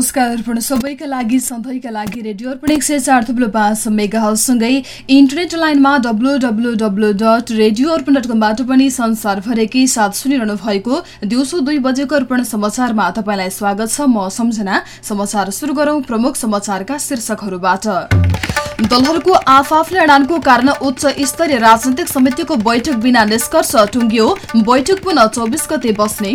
नमस्कार अर्पण सबैका लागि सधैँका लागि रेडियो अर्पण एक सय चार थुप्रो पाँच मेगासँगै इन्टरनेट लाइनमा W W W dot radio Arpan dot कमबाट पनि संसारभरेकै साथ सुनिरहनु भएको दिउँसो दुई बजेको अर्पण समाचारमा तपाईँलाई स्वागत छ। म सम्झना समाचार सुरु गरौं प्रमुख समाचारका शीर्षकहरूबाट। दलहरूको आफआफ्नै अडानको कारण उच्च स्तरीय राजनैतिक समितिको बैठक बिना निष्कर्ष टुङ्गियो। बैठक पुनः चौबिस गते बस्ने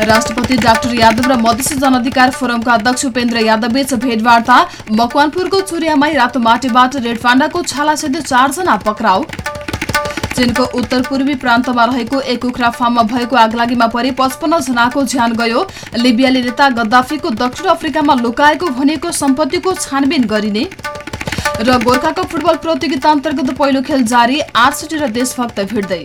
राष्ट्रपति डाक्टर यादव र मधेसी जनअधिकार फोरमका अध्यक्ष उपेन्द्र यादवबीच भेटवार्ता मकवानपुरको चुरियामाई रातो माटीबाट रेडफाण्डाको छालासहित चारजना पक्राउ। चीनको उत्तर पूर्वी प्रान्तमा रहेको एक कुखुरा फार्ममा भएको आगलागीमा परि पचपन्न जनाको ज्यान गयो। लिबियाली नेता गद्दाफीको दक्षिण अफ्रिकामा लुकाएको भनेको सम्पत्तिको छानबिन गरिने। र गोर्खाको फुटबल प्रतियोगिता अन्तर्गत पहिलो खेल जारी आठ र देशभक्त भिड्दै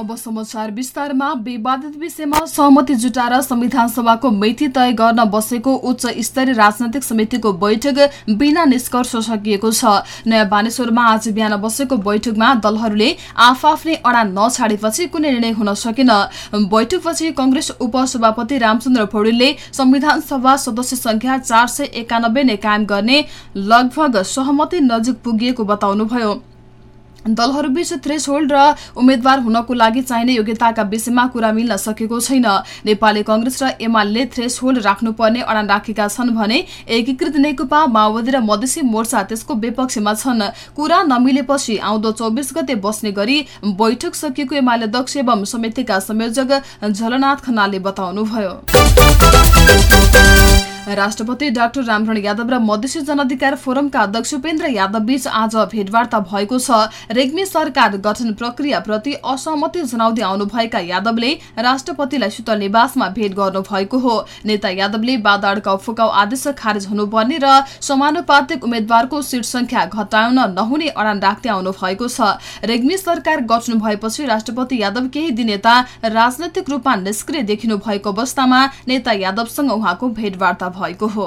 अब समाचार विस्तारमा। विवादित विषयमा सहमति जुटाएर संविधान सभाको मिति तय गर्न बसेको उच्च स्तरीय राजनैतिक समितिको बैठक बिना निष्कर्ष सकिएको छ। नयाँ बानेश्वरमा आज बिहान बसेको बैठकमा दलहरूले आफआफ्नै अडान नछाडेपछि कुनै निर्णय हुन सकेन। बैठकपछि कंग्रेस उपसभापति रामचन्द्र पौडेलले संविधान सभा सदस्य संख्या चार सय नै कायम गर्ने लगभग सहमति नजिक पुगिएको बताउनुभयो। दलहरूबीच थ्रेस होल्ड र उम्मेद्वार हुनको लागि चाहिने योग्यताका विषयमा कुरा मिल्न सकेको छैन। नेपाली कंग्रेस र एमाले थ्रेस होल्ड राख्नुपर्ने अडान राखेका छन् भने एकीकृत नेकपा माओवादी र मधेसी मोर्चा त्यसको विपक्षमा छन्। कुरा नमिलेपछि आउँदो चौबिस गते बस्ने गरी बैठक सकिएको एमाले अध्यक्ष एवं समितिका संयोजक झलनाथ खनालले बताउनुभयो। राष्ट्रपति डाक्टर रामरण यादव र मधेसी जनअधिकार फोरमका अध्यक्ष उपेन्द्र यादव बीच आज भेटवार्ता भएको छ। रेग्मी सरकार गठन प्रक्रिया प्रति असहमति जनाउँदै आउनुभएका यादवले राष्ट्रपतिलाई शीतल निवासमा भेट गर्नु भएको हो। नेता यादवले बादाड़का फुकाउ आदेश खारेज हुनुपर्ने र समानुपातिक उम्मेद्वारको सीट संख्या घटाउन नहुने अडान राख्दै आउनु भएको छ। रेग्मी सरकार गठन भएपछि राष्ट्रपति यादव केही दिन यता राजनैतिक रूपमा निष्क्रिय देखिनु भएको अवस्थामा नेता यादवसँग उहाँको भेटवार्ता भएको हो।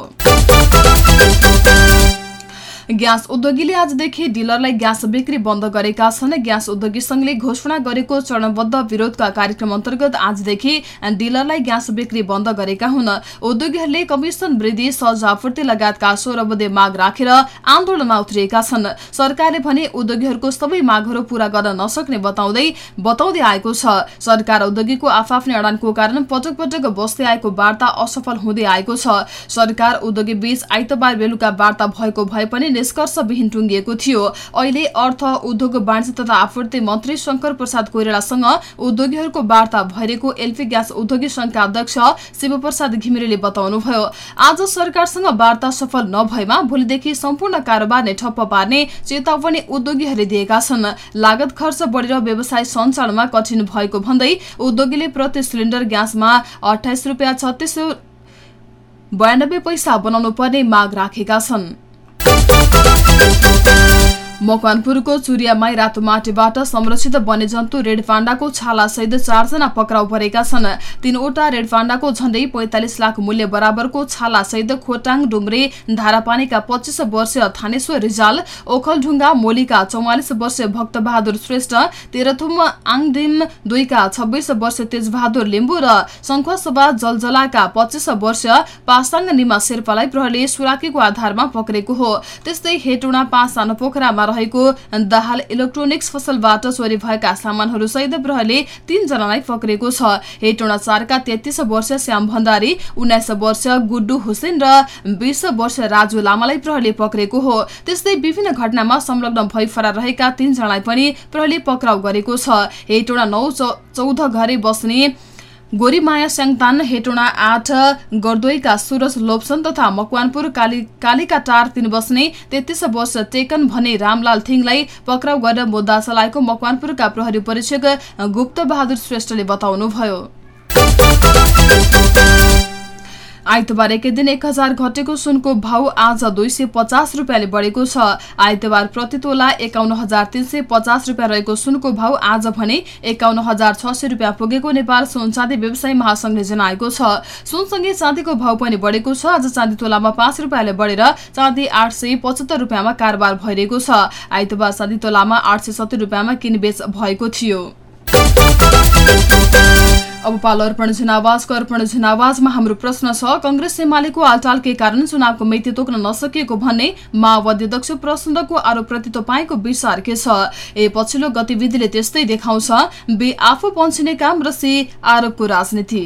ग्यास उद्योगीले आजदेखि डिलरलाई ग्यास बिक्री बन्द गरेका छन्। ग्यास उद्योगी संघले घोषणा गरेको चरणबद्ध विरोधका कार्यक्रम अन्तर्गत आजदेखि डिलरलाई ग्यास बिक्री बन्द गरेका हुन्। उद्योगीहरूले कमिसन वृद्धि सहज आपूर्ति लगायतका सोह्र माग राखेर आन्दोलनमा उत्रिएका छन्। सरकारले भने उद्योगीहरूको सबै मागहरू पूरा गर्न नसक्ने बताउँदै बताउँदै आएको छ। सरकार उद्योगीको आफ्नै अडानको कारण पटक पटक बस्दै आएको वार्ता असफल हुँदै आएको छ। सरकार उद्योगी बीच आइतबार बेलुका वार्ता भएको भए पनि निष्कर्षविहीन टुङ्गिएको थियो। अहिले अर्थ उद्योग वाणिज्य तथा आपूर्ति मन्त्री शंकर प्रसाद कोइरालासँग उद्योगीहरूको वार्ता भइरहेको एलपी ग्यास उद्योगी संघका अध्यक्ष शिवप्रसाद घिमिरेले बताउनुभयो। आज सरकारसँग वार्ता सफल नभएमा भोलिदेखि सम्पूर्ण कारोबार नै ठप्प पार्ने चेतावनी उद्योगीहरूले दिएका छन्। लागत खर्च बढेर व्यवसाय सञ्चालनमा कठिन भएको भन्दै उद्योगीले प्रति सिलिन्डर ग्यासमा अठाइस रुपियाँ छत्तिस बयानब्बे पैसा बनाउनु पर्ने माग राखेका छन्। Thank you. मकवानपुरको चुरियामाई रातो माटीबाट संरक्षित वन्यजन्तु रेड पाण्डाको छाला सहित चारजना पक्राउ परेका छन्। तीनवटा रेड पाण्डाको झण्डै पैंतालिस लाख मूल्य बराबरको छाला सहित खोटाङ डुम्रे धारापानीका पच्चिस वर्षीय थानेश्वर रिजाल ओखलढुङ्गा मोलीका चौवालिस वर्षीय भक्तबहादुर श्रेष्ठ तेह्रथुम आङदिम दुईका छब्बीस वर्षीय तेजबहादुर लिम्बू र शङ्खसभा जलजलाका पच्चिस वर्षीय पासाङ निमा शेर्पालाई प्रहरले सुराकीको आधारमा पक्रेको हो। त्यस्तै हेटुडा पाँच सानो पोखरामा रहेको दाहाल इलेक्ट्रोनिक्स फसलबाट चोरी भएका सामानहरू सहित प्रहरले तीनजनालाई पक्रेको छ। हेटोडा चारका तेत्तिस वर्ष श्याम भण्डारी उन्नाइस वर्ष गुड्डु हुसेन र बीस वर्ष राजु लामालाई प्रहरले पक्रेको हो। त्यस्तै विभिन्न घटनामा संलग्न भई फरार रहेका तीनजनालाई पनि प्रहरले पक्राउ गरेको छ। हेटोडा नौ चौध घरे बस्ने गोरीमाया स्याङतान हेटोडा आठ गर्दोईका सुरज लोप्सन तथा मकवानपुर कालीका टार तीन बस्ने तेत्तिस वर्ष टेकन भने रामलाल थिङलाई पक्राउ गरेर मुद्दा चलाएको मकवानपुरका प्रहरी परीक्षक गुप्त बहादुर श्रेष्ठले बताउनुभयो। आइतबार एकै दिन एक हजार घटेको सुनको भाउ आज दुई सय पचास रुपियाँले बढेको छ। आइतबार प्रति तोला एकाउन्न हजार तीन सय पचास रुपियाँ रहेको सुनको भाउ आज भने एकाउन्न हजार छ सय रुपियाँ पुगेको नेपाल सुन चाँदी व्यवसायी महासंघले जनाएको छ। सुनसँगै चाँदीको भाउ पनि बढेको छ। आज चाँदी तोलामा पाँच रुपियाँले बढेर चाँदी आठ सय पचहत्तर रुपियाँमा कारोबार भइरहेको छ। आइतबार चाँदी तोलामा आठ सय सत्तर रुपियाँमा किनबेच भएको थियो। अब पालो अर्पण जनावाजको अर्पण जनावाजमा हाम्रो प्रश्न छ कंग्रेस एमालेको आलटालकै कारण चुनावको मिति तोक्न नसकिएको भन्ने माओवादी अध्यक्ष प्रचण्डको आरोपप्रति तपाईँको विचार के छ? ए पछिल्लो गतिविधिले त्यस्तै देखाउँछ। बे आफू पन्छिने काम र सी आरोपको राजनीति।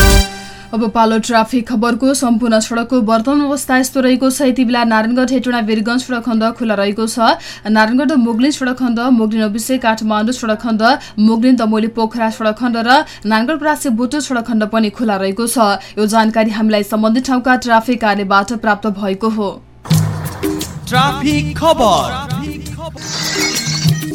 अब पालो ट्राफिक खबरको सम्पूर्ण सड़कको वर्तमान अवस्था यस्तो रहेको छ। यति बेला नारायणगढ हेटुँडा वीरगंज सड़क खण्ड खुला रहेको छ। नारायणगढ मोगलिन सड़क खण्ड मोगलिन ओबिसे काठमाडौँ सड़क खण्ड मोगलिन तमोली पोखरा सड़क खण्ड र नारायणगढ प्रासी बोटो सड़क खण्ड पनि खुला रहेको छ। यो जानकारी हामीलाई सम्बन्धित ठाउँका ट्राफिक कार्यबाट प्राप्त भएको हो।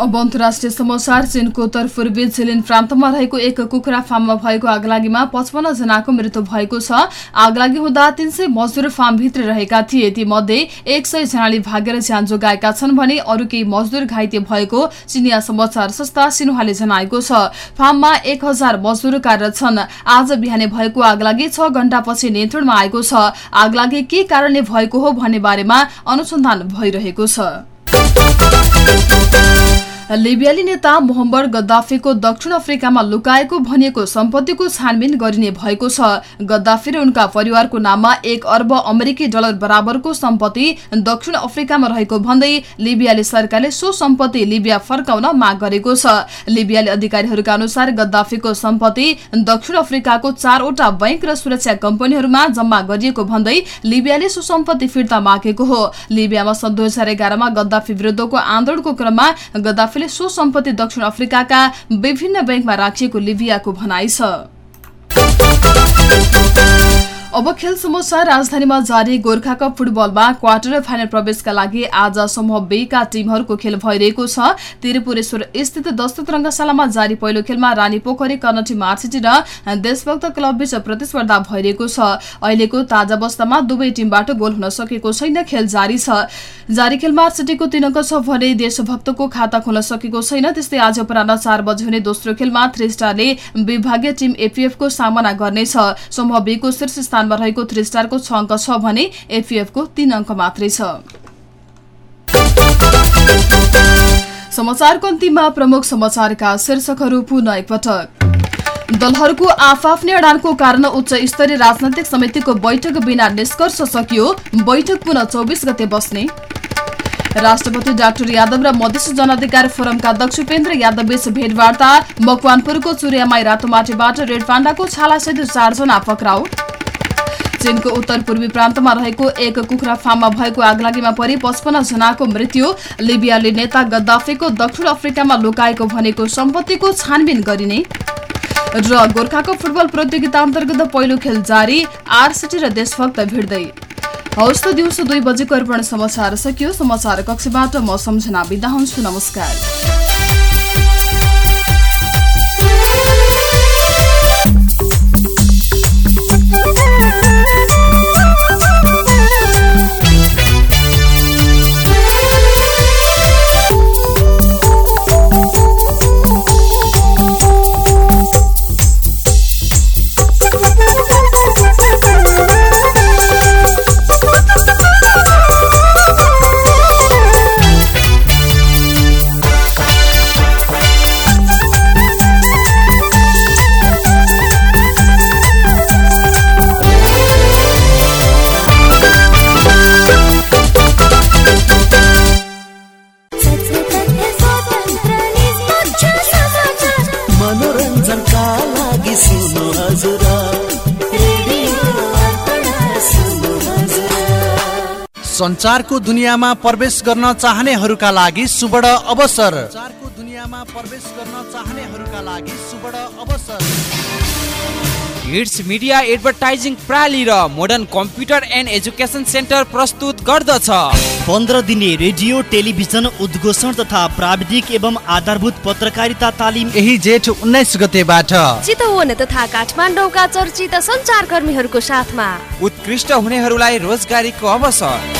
अब अन्तर्राष्ट्रिय समाचार चीनको उत्तरपूर्वी झिलिन प्रान्तमा रहेको एक कुखुरा फार्ममा भएको आगलागीमा पचपन्न जनाको मृत्यु भएको छ। आगलागी हुँदा तीन सय मजदुर फार्मभित्र रहेका थिए। ती मध्ये एक सय जनाले भागेर ज्यान जोगाएका छन् भने अरू केही मजदुर घाइते भएको चिनिया समाचार संस्था सिन्हाले जनाएको छ। फार्ममा एक मजदुर कार्यरत छन्। आज बिहानै भएको आगलागी छ घण्टापछि नियन्त्रणमा आएको छ। आगलागी के कारणले भएको हो भन्ने बारेमा अनुसन्धान भइरहेको छ। लिबियाली नेता मोहम्मद गद्दाफीको दक्षिण अफ्रिकामा लुकाएको भनिएको सम्पत्तिको छानबिन गरिने भएको छ। गद्दाफी र उनका परिवारको नाममा एक अर्ब अमेरिकी डलर बराबरको सम्पत्ति दक्षिण अफ्रिकामा रहेको भन्दै लिबियाली सरकारले सो सम्पत्ति लिबिया फर्काउन माग गरेको छ। लिबियाली अधिकारीहरूका अनुसार गद्दाफीको सम्पत्ति दक्षिण अफ्रिकाको चारवटा बैंक र सुरक्षा कम्पनीहरूमा जम्मा गरिएको भन्दै लिबियाले सो सम्पत्ति फिर्ता मागेको हो। लिबियामा सन् दुई हजार एघारमा गद्दाफी विरुद्धको आन्दोलनको क्रममा गद्दाफीले सो सम्पत्ति दक्षिण अफ्रिकाका विभिन्न बैंकमा राखिएको लिबियाको भनाइ छ। अब खेल समाचार राजधानीमा जारी गोर्खा कप फुटबलमा क्वार्टर फाइनल प्रवेशका लागि आज समूह बे का टिमहरूको खेल भइरहेको छ। त्रिपुरेश्वर स्थित दस्तुत रङ्गशालामा जारी पहिलो खेलमा रानी पोखरी कर्णटी मार्सिटी र देशभक्त क्लब बीच प्रतिस्पर्धा भइरहेको छ। अहिलेको ताजा अवस्थामा दुवै टिमबाट गोल हुन सकेको छैन खेल जारी छ। जारी खेलमा सिटीको तीन अङ्क छ भने देशभक्तको खाता खोल्न सकेको छैन त्यस्तै आज अपराह चार बजे हुने दोस्रो खेलमा थ्री स्टारले विभागीय टिम एपीएफको सामना गर्नेछ। समूह बीको शीर्ष स्थानमा रहेको थ्री स्टारको छ अङ्क छ भने एपीएफको तीन अङ्क मात्रै छ। समाचारको अन्तिममा प्रमुख समाचारका शीर्षकहरू पुनः एकपटक। दलहरूको आफआफ्नै अडानको कारण उच्च स्तरीय राजनैतिक समितिको बैठक बिना निष्कर्ष सकियो। बैठक पुनः चौबिस गते बस्ने। राष्ट्रपति डाक्टर यादव र मधेस जनअधिकार फोरमका अध्यक्ष उपेन्द्र यादव बीच भेटवार्ता मकवानपुरको चुरियामाई रातोमाटीबाट रेड पाण्डाको छालासहित चारजना पक्राउ। चीनको उत्तर पूर्वी प्रान्तमा रहेको एक कुखुरा फार्ममा भएको आगलागीमा परि पचपन्न जनाको मृत्यु। लिबियाली नेता गद्दाफीको दक्षिण अफ्रिकामा लुकाएको भनेको सम्पत्तिको छानबिन गरिने। र गोर्खाको फुटबल प्रतियोगिता अन्तर्गत पहिलो खेल जारी आरसिटी र देशभक्त भिड्दै। हौस् त दिउँसो दुई बजेको अर्पण समाचार सकियो। समाचार कक्षबाट म सम्झना बिदा हुन्छु। नमस्कार। सञ्चारको दुनियाँमा प्रवेश गर्न चाहनेहरूका लागि सुवर्ण अवसर। दुनियाँमा प्रवेश गर्न चाहनेहरूका लागि सुवर्ण अवसर। हिट्स मिडिया एडभर्टाइजिङ प्रणाली र modern computer and education centre प्रस्तुत गर्दछ। पन्ध्र दिने रेडियो टेलिभिजन उद्घोषण तथा प्राविधिक एवं आधारभूत पत्रकारिता तालिम। यही जेठ उन्नाइस गतेबाट। चितवन तथा काठमाडौँका चर्चित सञ्चारकर्मीहरूको साथमा। उत्कृष्ट हुनेहरूलाई रोजगारीको अवसर।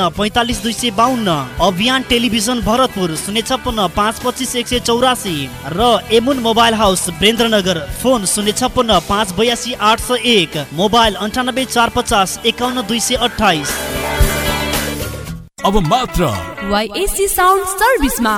पैँतालिस दुई सय बाहन्न अभियान टेलिभिजन भरतपुर शून्य छप्पन्न पाँच पच्चिस एक सय चौरासी र एमुन मोबाइल हाउस बेन्द्रनगर फोन शून्य छप्पन्न पाँच बयासी आठ सय एक मोबाइल अन्ठानब्बे चार पचास एकाउन्न दुई सय अठाइस अब मात्र YSC sound सर्भिसमा।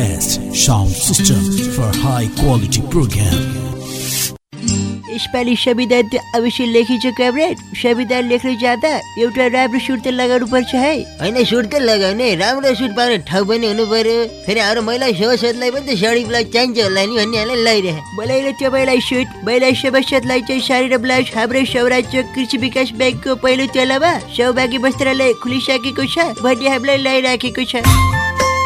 Best sound system for high quality program. यसपालि त अवश्य लेखिन्छ कमरेड संविधान लेख्न जाँदा एउटा राम्रो सुट त लगाउनु पर्छ है होइन सुट त लगाउने राम्रो सुट पाउने ठाउँ पनि हुनु पर्यो फेरि अरू महिला सभासदलाई पनि त साडी ब्लाउज चाहिन्छ होला नि भन्नेहरूलाई लगाइरहे मलाई तपाईँलाई सुट महिला सभासदलाई चाहिँ साडी र ब्लाउज हाम्रो सौराज्य कृषि विकास ब्याङ्कको पहिलो तलामा सौभाग्य वस्त्रालय खुलिसकेको छ भन्ने हामीलाई लगाइराखेको छ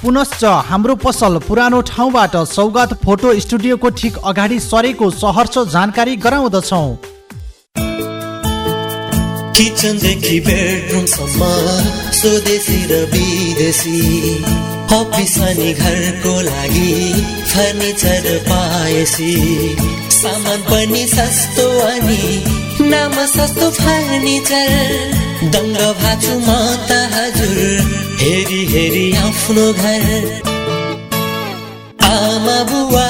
पुनश्च हाम्रो पसल पुरानो ठाउँबाट सौगात फोटो स्टुडियोको ठिक अगाडि सरेको सहरर्ष जानकारी गराउँदछौ। किचनदेखि बेडरुमसम्म स्वदेशी र विदेशी अफिस अनि घरको लागि फर्निचर पाएसी सामान पनि सस्तो अनि नाम सस्तो फर्निचर दङ्ग भाछु म त हेरी हेरी आफ्नो घर। आमा बुवा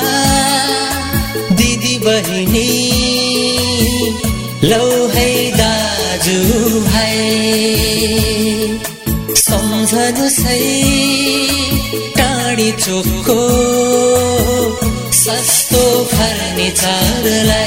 दिदी बहिनी लौ है दाजु भाइ। सम्झनु सही टाढी चोकको सस्तो फर्निचरलाई।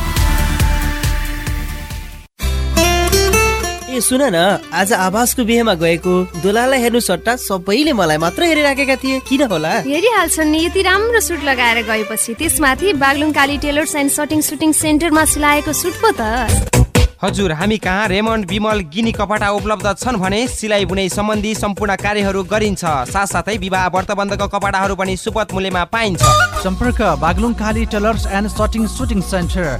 सुन न आज आवासको बिहेमा गएको दुलालाई हेर्नु सट्टा सबैले मलाई मात्र हेरिराखेका थिए। किन होला? हेरिहाल्छन् नि यति राम्रो सुट लगाएर गएपछि त्यसमाथि Baglung Kali tailors and shirting suiting सेन्टरमा सिलाएको सुट पो त। हजुर हामी कहाँ रेमन्ड विमल गिनी कपडा उपलब्ध छन् भने सिलाइ बुनाइ सम्बन्धी सम्पूर्ण कार्यहरू गरिन्छ। साथसाथै विवाह व्रतबन्धको कपडाहरू पनि सुपथ मूल्यमा पाइन्छ। सम्पर्क Baglung Kali tailors and shirting suiting centre.